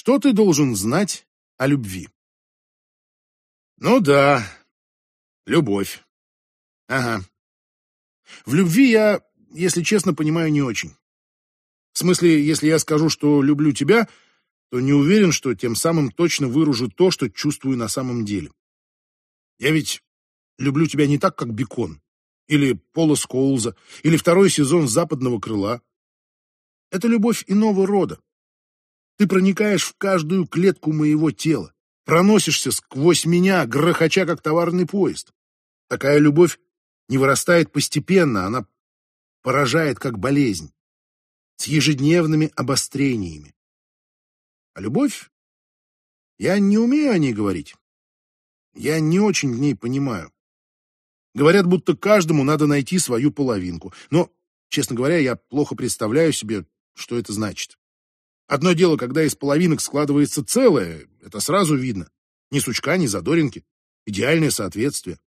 Что ты должен знать о любви? Ну да, любовь. Ага. В любви я, если честно, понимаю не очень. В смысле, если я скажу, что люблю тебя, то не уверен, что тем самым точно выражу то, что чувствую на самом деле. Я ведь люблю тебя не так, как Бекон, или Пола Скоулза, или второй сезон «Западного крыла». Это любовь иного рода. Ты проникаешь в каждую клетку моего тела, проносишься сквозь меня, грохоча, как товарный поезд. Такая любовь не вырастает постепенно, она поражает, как болезнь, с ежедневными обострениями. А любовь? Я не умею о ней говорить. Я не очень в ней понимаю. Говорят, будто каждому надо найти свою половинку. Но, честно говоря, я плохо представляю себе, что это значит. Одно дело, когда из половинок складывается целое, это сразу видно. Ни сучка, ни задоринки. Идеальное соответствие.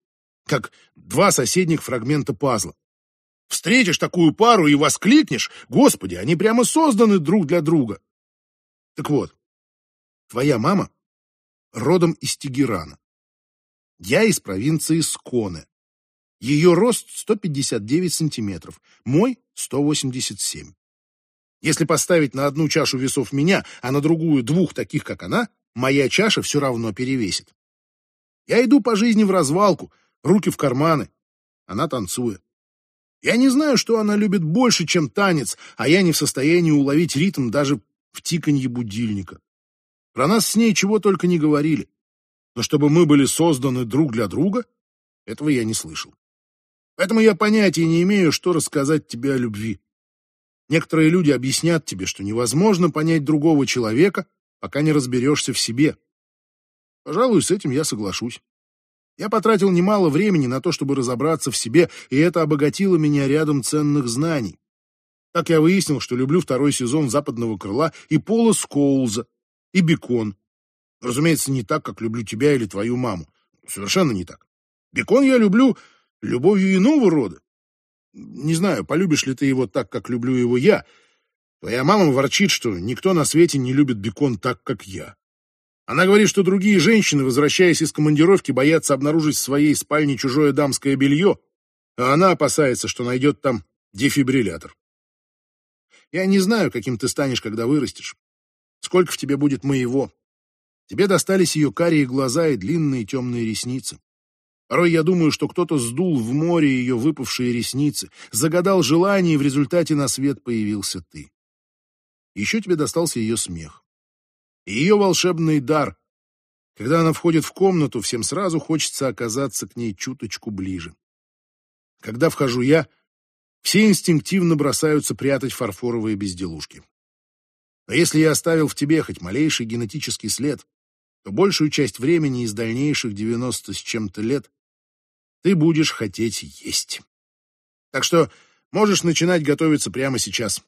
Как два соседних фрагмента пазла. Встретишь такую пару и воскликнешь, «Господи, они прямо созданы друг для друга!» Так вот, твоя мама родом из Тегерана. Я из провинции Сконе. Ее рост 159 сантиметров, мой 187. Если поставить на одну чашу весов меня, а на другую двух таких, как она, моя чаша все равно перевесит. Я иду по жизни в развалку, руки в карманы. Она танцует. Я не знаю, что она любит больше, чем танец, а я не в состоянии уловить ритм даже в тиканье будильника. Про нас с ней чего только не говорили. Но чтобы мы были созданы друг для друга, этого я не слышал. Поэтому я понятия не имею, что рассказать тебе о любви. Некоторые люди объяснят тебе, что невозможно понять другого человека, пока не разберешься в себе. Пожалуй, с этим я соглашусь. Я потратил немало времени на то, чтобы разобраться в себе, и это обогатило меня рядом ценных знаний. Так я выяснил, что люблю второй сезон «Западного крыла» и Пола Скоулза, и Бекон. Разумеется, не так, как люблю тебя или твою маму. Совершенно не так. Бекон я люблю любовью иного рода. Не знаю, полюбишь ли ты его так, как люблю его я. Твоя мама ворчит, что никто на свете не любит бекон так, как я. Она говорит, что другие женщины, возвращаясь из командировки, боятся обнаружить в своей спальне чужое дамское белье, а она опасается, что найдет там дефибриллятор. Я не знаю, каким ты станешь, когда вырастешь. Сколько в тебе будет моего. Тебе достались ее карие глаза и длинные темные ресницы. Порой я думаю, что кто-то сдул в море ее выпавшие ресницы, загадал желание, и в результате на свет появился ты. Еще тебе достался ее смех. И ее волшебный дар. Когда она входит в комнату, всем сразу хочется оказаться к ней чуточку ближе. Когда вхожу я, все инстинктивно бросаются прятать фарфоровые безделушки. А если я оставил в тебе хоть малейший генетический след, то большую часть времени из дальнейших девяносто с чем-то лет ты будешь хотеть есть. Так что можешь начинать готовиться прямо сейчас.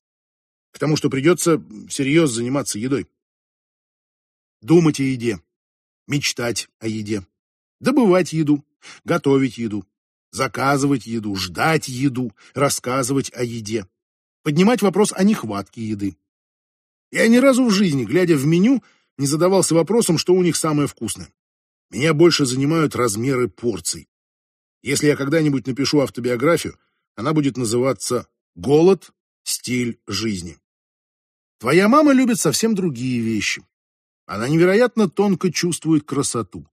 К тому, что придется всерьез заниматься едой. Думать о еде, мечтать о еде, добывать еду, готовить еду, заказывать еду, ждать еду, рассказывать о еде, поднимать вопрос о нехватке еды. Я ни разу в жизни, глядя в меню, не задавался вопросом, что у них самое вкусное. Меня больше занимают размеры порций. Если я когда-нибудь напишу автобиографию, она будет называться «Голод. Стиль жизни». Твоя мама любит совсем другие вещи. Она невероятно тонко чувствует красоту.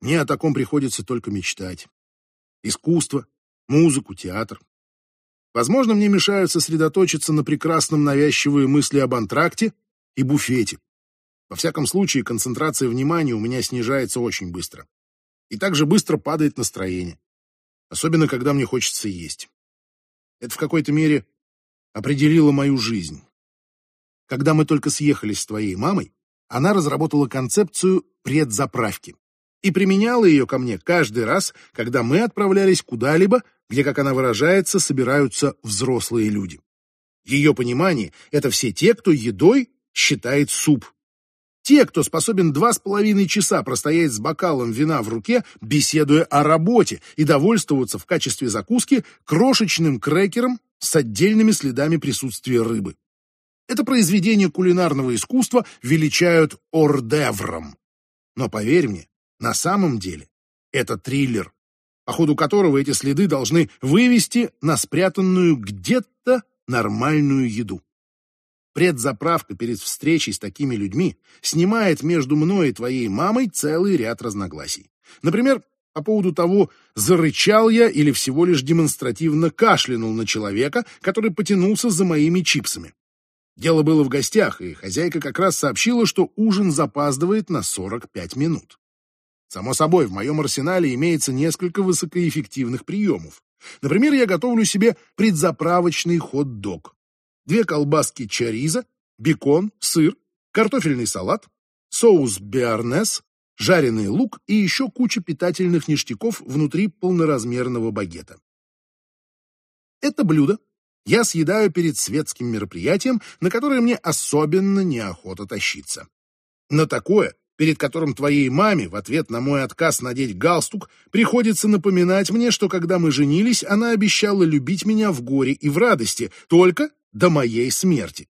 Мне о таком приходится только мечтать. Искусство, музыку, театр. Возможно, мне мешают сосредоточиться на прекрасном навязчивые мысли об антракте и буфете. Во всяком случае, концентрация внимания у меня снижается очень быстро. И также быстро падает настроение особенно когда мне хочется есть. Это в какой-то мере определило мою жизнь. Когда мы только съехались с твоей мамой, она разработала концепцию предзаправки и применяла ее ко мне каждый раз, когда мы отправлялись куда-либо, где, как она выражается, собираются взрослые люди. Ее понимание — это все те, кто едой считает суп. Те, кто способен два с половиной часа простоять с бокалом вина в руке, беседуя о работе и довольствоваться в качестве закуски крошечным крекером с отдельными следами присутствия рыбы. Это произведение кулинарного искусства величают ордевром. Но поверь мне, на самом деле это триллер, по ходу которого эти следы должны вывести на спрятанную где-то нормальную еду. Предзаправка перед встречей с такими людьми снимает между мной и твоей мамой целый ряд разногласий. Например, по поводу того, зарычал я или всего лишь демонстративно кашлянул на человека, который потянулся за моими чипсами. Дело было в гостях, и хозяйка как раз сообщила, что ужин запаздывает на 45 минут. Само собой, в моем арсенале имеется несколько высокоэффективных приемов. Например, я готовлю себе предзаправочный хот-дог две колбаски чариза, бекон, сыр, картофельный салат, соус биарнес, жареный лук и еще куча питательных ништяков внутри полноразмерного багета. Это блюдо я съедаю перед светским мероприятием, на которое мне особенно неохота тащиться. На такое, перед которым твоей маме в ответ на мой отказ надеть галстук приходится напоминать мне, что когда мы женились, она обещала любить меня в горе и в радости, только до моей смерти.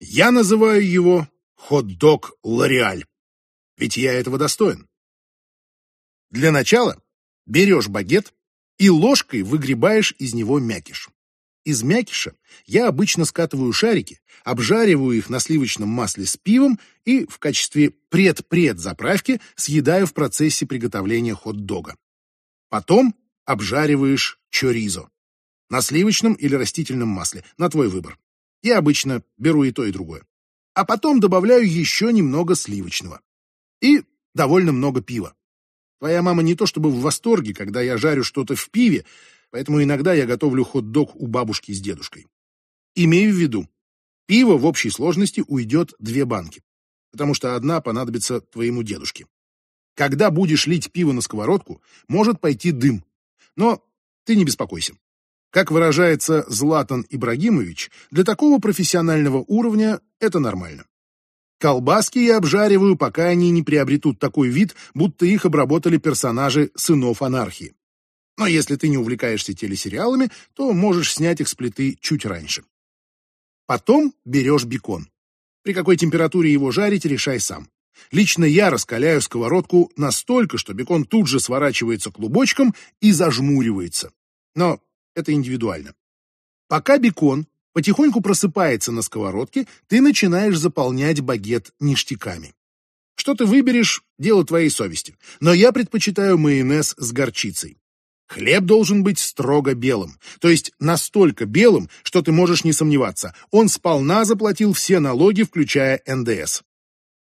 Я называю его хот-дог Лореаль, ведь я этого достоин. Для начала берешь багет и ложкой выгребаешь из него мякиш. Из мякиша я обычно скатываю шарики, обжариваю их на сливочном масле с пивом и в качестве пред-пред заправки съедаю в процессе приготовления хот-дога. Потом обжариваешь чоризо на сливочном или растительном масле, на твой выбор. Я обычно беру и то, и другое. А потом добавляю еще немного сливочного. И довольно много пива. Твоя мама не то чтобы в восторге, когда я жарю что-то в пиве, поэтому иногда я готовлю хот-дог у бабушки с дедушкой. Имею в виду, пиво в общей сложности уйдет две банки, потому что одна понадобится твоему дедушке. Когда будешь лить пиво на сковородку, может пойти дым, но ты не беспокойся. Как выражается Златан Ибрагимович, для такого профессионального уровня это нормально. Колбаски я обжариваю, пока они не приобретут такой вид, будто их обработали персонажи «Сынов анархии». Но если ты не увлекаешься телесериалами, то можешь снять их с плиты чуть раньше. Потом берешь бекон. При какой температуре его жарить, решай сам. Лично я раскаляю сковородку настолько, что бекон тут же сворачивается клубочком и зажмуривается. Но это индивидуально. Пока бекон потихоньку просыпается на сковородке, ты начинаешь заполнять багет ништяками. Что ты выберешь – дело твоей совести. Но я предпочитаю майонез с горчицей. Хлеб должен быть строго белым, то есть настолько белым, что ты можешь не сомневаться. Он сполна заплатил все налоги, включая НДС.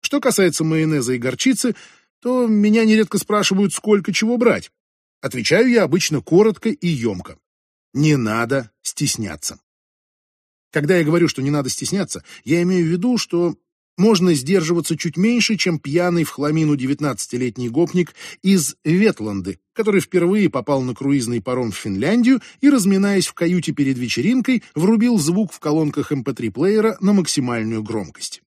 Что касается майонеза и горчицы, то меня нередко спрашивают, сколько чего брать. Отвечаю я обычно коротко и емко. Не надо стесняться. Когда я говорю, что не надо стесняться, я имею в виду, что можно сдерживаться чуть меньше, чем пьяный в хламину девятнадцатилетний гопник из Ветланды, который впервые попал на круизный паром в Финляндию и, разминаясь в каюте перед вечеринкой, врубил звук в колонках MP3-плеера эм на максимальную громкость.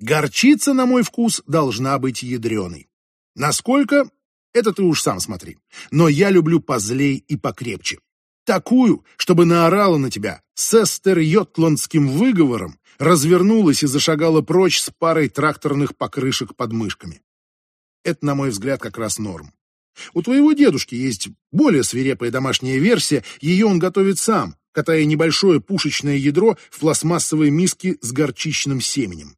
Горчица, на мой вкус, должна быть ядреной. Насколько? Это ты уж сам смотри. Но я люблю позлей и покрепче. Такую, чтобы наорала на тебя с эстерйотландским выговором, развернулась и зашагала прочь с парой тракторных покрышек под мышками. Это, на мой взгляд, как раз норм. У твоего дедушки есть более свирепая домашняя версия, ее он готовит сам, катая небольшое пушечное ядро в пластмассовой миске с горчичным семенем.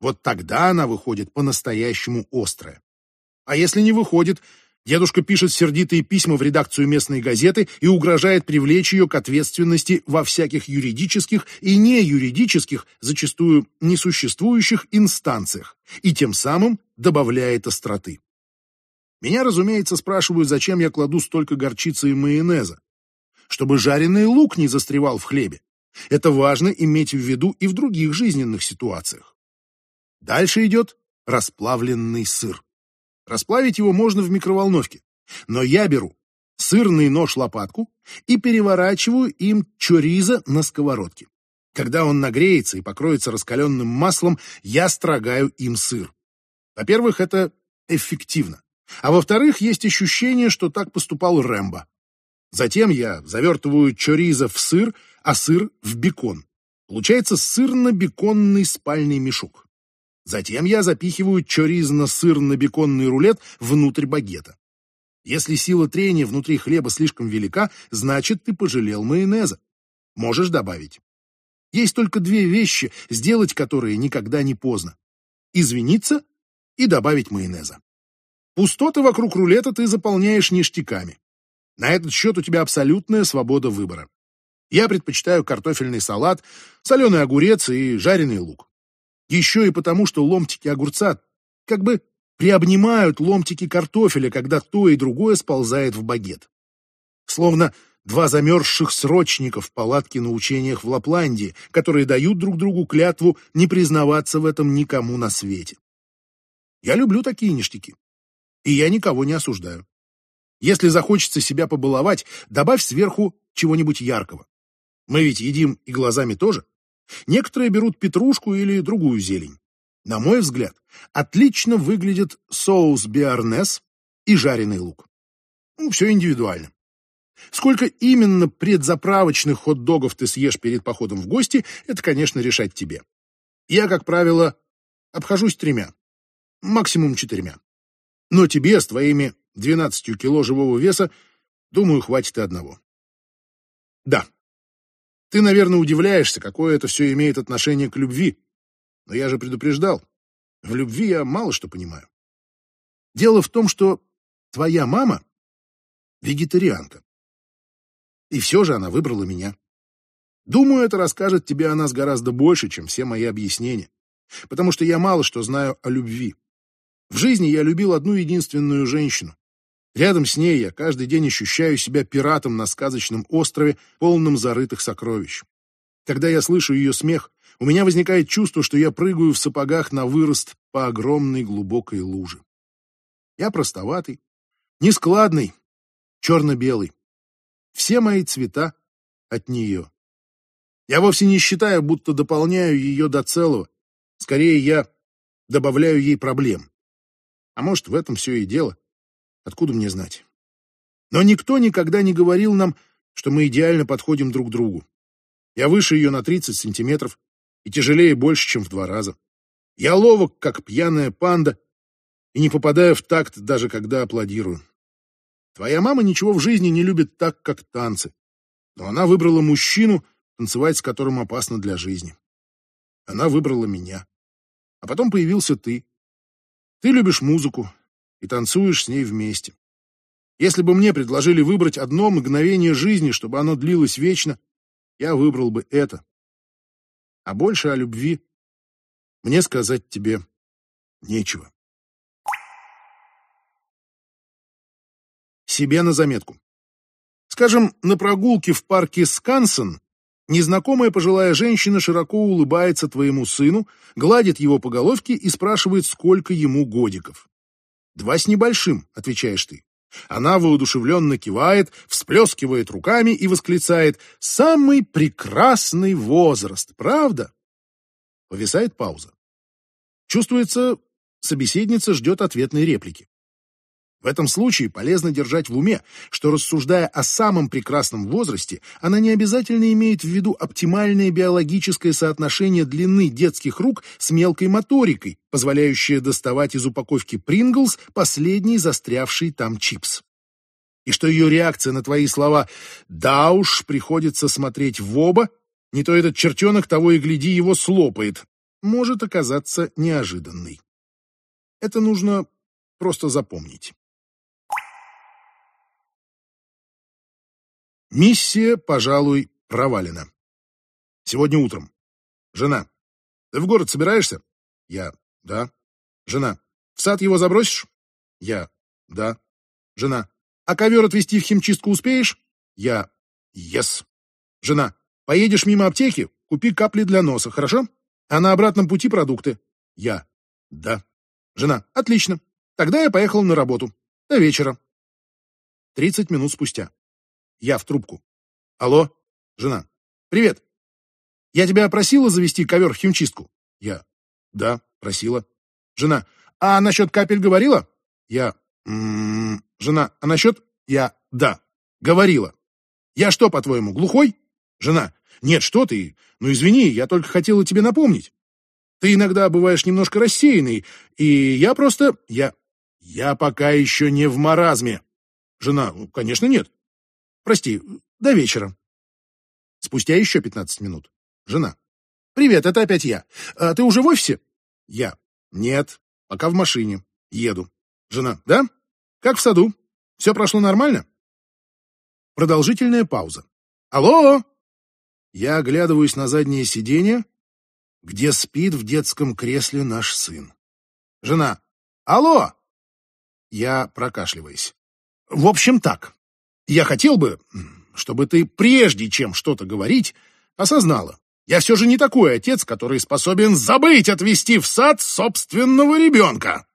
Вот тогда она выходит по-настоящему острая. А если не выходит, Дедушка пишет сердитые письма в редакцию местной газеты и угрожает привлечь ее к ответственности во всяких юридических и неюридических, зачастую несуществующих инстанциях, и тем самым добавляет остроты. Меня, разумеется, спрашивают, зачем я кладу столько горчицы и майонеза. Чтобы жареный лук не застревал в хлебе. Это важно иметь в виду и в других жизненных ситуациях. Дальше идет расплавленный сыр. Расплавить его можно в микроволновке. Но я беру сырный нож-лопатку и переворачиваю им чоризо на сковородке. Когда он нагреется и покроется раскаленным маслом, я строгаю им сыр. Во-первых, это эффективно. А во-вторых, есть ощущение, что так поступал Рэмбо. Затем я завертываю чоризо в сыр, а сыр в бекон. Получается сырно-беконный спальный мешок. Затем я запихиваю чоризно-сырно-беконный рулет внутрь багета. Если сила трения внутри хлеба слишком велика, значит, ты пожалел майонеза. Можешь добавить. Есть только две вещи, сделать которые никогда не поздно. Извиниться и добавить майонеза. Пустоты вокруг рулета ты заполняешь ништяками. На этот счет у тебя абсолютная свобода выбора. Я предпочитаю картофельный салат, соленый огурец и жареный лук. Еще и потому, что ломтики огурца как бы приобнимают ломтики картофеля, когда то и другое сползает в багет. Словно два замерзших срочника в палатке на учениях в Лапландии, которые дают друг другу клятву не признаваться в этом никому на свете. Я люблю такие ништяки. И я никого не осуждаю. Если захочется себя побаловать, добавь сверху чего-нибудь яркого. Мы ведь едим и глазами тоже. Некоторые берут петрушку или другую зелень. На мой взгляд, отлично выглядит соус биарнес и жареный лук. Ну, все индивидуально. Сколько именно предзаправочных хот-догов ты съешь перед походом в гости, это, конечно, решать тебе. Я, как правило, обхожусь тремя, максимум четырьмя. Но тебе с твоими 12 кило живого веса, думаю, хватит и одного. Да, ты, наверное, удивляешься, какое это все имеет отношение к любви. Но я же предупреждал. В любви я мало что понимаю. Дело в том, что твоя мама вегетарианка. И все же она выбрала меня. Думаю, это расскажет тебе о нас гораздо больше, чем все мои объяснения. Потому что я мало что знаю о любви. В жизни я любил одну единственную женщину. Рядом с ней я каждый день ощущаю себя пиратом на сказочном острове, полном зарытых сокровищ. Когда я слышу ее смех, у меня возникает чувство, что я прыгаю в сапогах на вырост по огромной глубокой луже. Я простоватый, нескладный, черно-белый. Все мои цвета от нее. Я вовсе не считаю, будто дополняю ее до целого. Скорее, я добавляю ей проблем. А может, в этом все и дело. Откуда мне знать? Но никто никогда не говорил нам, что мы идеально подходим друг другу. Я выше ее на 30 сантиметров и тяжелее больше, чем в два раза. Я ловок, как пьяная панда, и не попадаю в такт, даже когда аплодирую. Твоя мама ничего в жизни не любит так, как танцы. Но она выбрала мужчину, танцевать с которым опасно для жизни. Она выбрала меня. А потом появился ты. Ты любишь музыку и танцуешь с ней вместе. Если бы мне предложили выбрать одно мгновение жизни, чтобы оно длилось вечно, я выбрал бы это. А больше о любви мне сказать тебе нечего. Себе на заметку. Скажем, на прогулке в парке Скансен Незнакомая пожилая женщина широко улыбается твоему сыну, гладит его по головке и спрашивает, сколько ему годиков. «Два с небольшим», — отвечаешь ты. Она воодушевленно кивает, всплескивает руками и восклицает «Самый прекрасный возраст, правда?» Повисает пауза. Чувствуется, собеседница ждет ответной реплики. В этом случае полезно держать в уме, что рассуждая о самом прекрасном возрасте, она не обязательно имеет в виду оптимальное биологическое соотношение длины детских рук с мелкой моторикой, позволяющее доставать из упаковки Принглс последний застрявший там чипс. И что ее реакция на твои слова «да уж, приходится смотреть в оба», не то этот чертенок того и гляди его слопает, может оказаться неожиданной. Это нужно просто запомнить. Миссия, пожалуй, провалена. Сегодня утром. Жена. Ты в город собираешься? Я. Да. Жена. В сад его забросишь? Я. Да. Жена. А ковер отвезти в химчистку успеешь? Я. Yes. Жена. Поедешь мимо аптеки, купи капли для носа, хорошо? А на обратном пути продукты. Я. Да. Жена. Отлично. Тогда я поехал на работу. До вечера. Тридцать минут спустя. Я в трубку. Алло, жена. Привет. Я тебя просила завести ковер в химчистку? Я. Да, просила. Жена. А насчет капель говорила? Я. М -м -м. Жена. А насчет? Я. Да. Говорила. Я что, по-твоему, глухой? Жена. Нет, что ты? Ну извини, я только хотела тебе напомнить. Ты иногда бываешь немножко рассеянный, и я просто... Я... Я пока еще не в маразме. Жена, «Ну, конечно, нет. Прости, до вечера. Спустя еще пятнадцать минут. Жена. Привет, это опять я. А ты уже в офисе? Я. Нет, пока в машине. Еду. Жена. Да? Как в саду? Все прошло нормально? Продолжительная пауза. Алло! Я оглядываюсь на заднее сиденье, где спит в детском кресле наш сын. Жена. Алло! Я прокашливаюсь. В общем так. Я хотел бы, чтобы ты прежде чем что-то говорить, осознала. Я все же не такой отец, который способен забыть отвезти в сад собственного ребенка.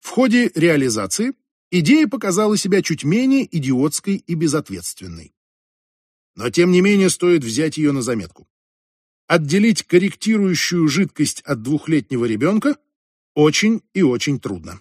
В ходе реализации идея показала себя чуть менее идиотской и безответственной. Но тем не менее стоит взять ее на заметку. Отделить корректирующую жидкость от двухлетнего ребенка очень и очень трудно.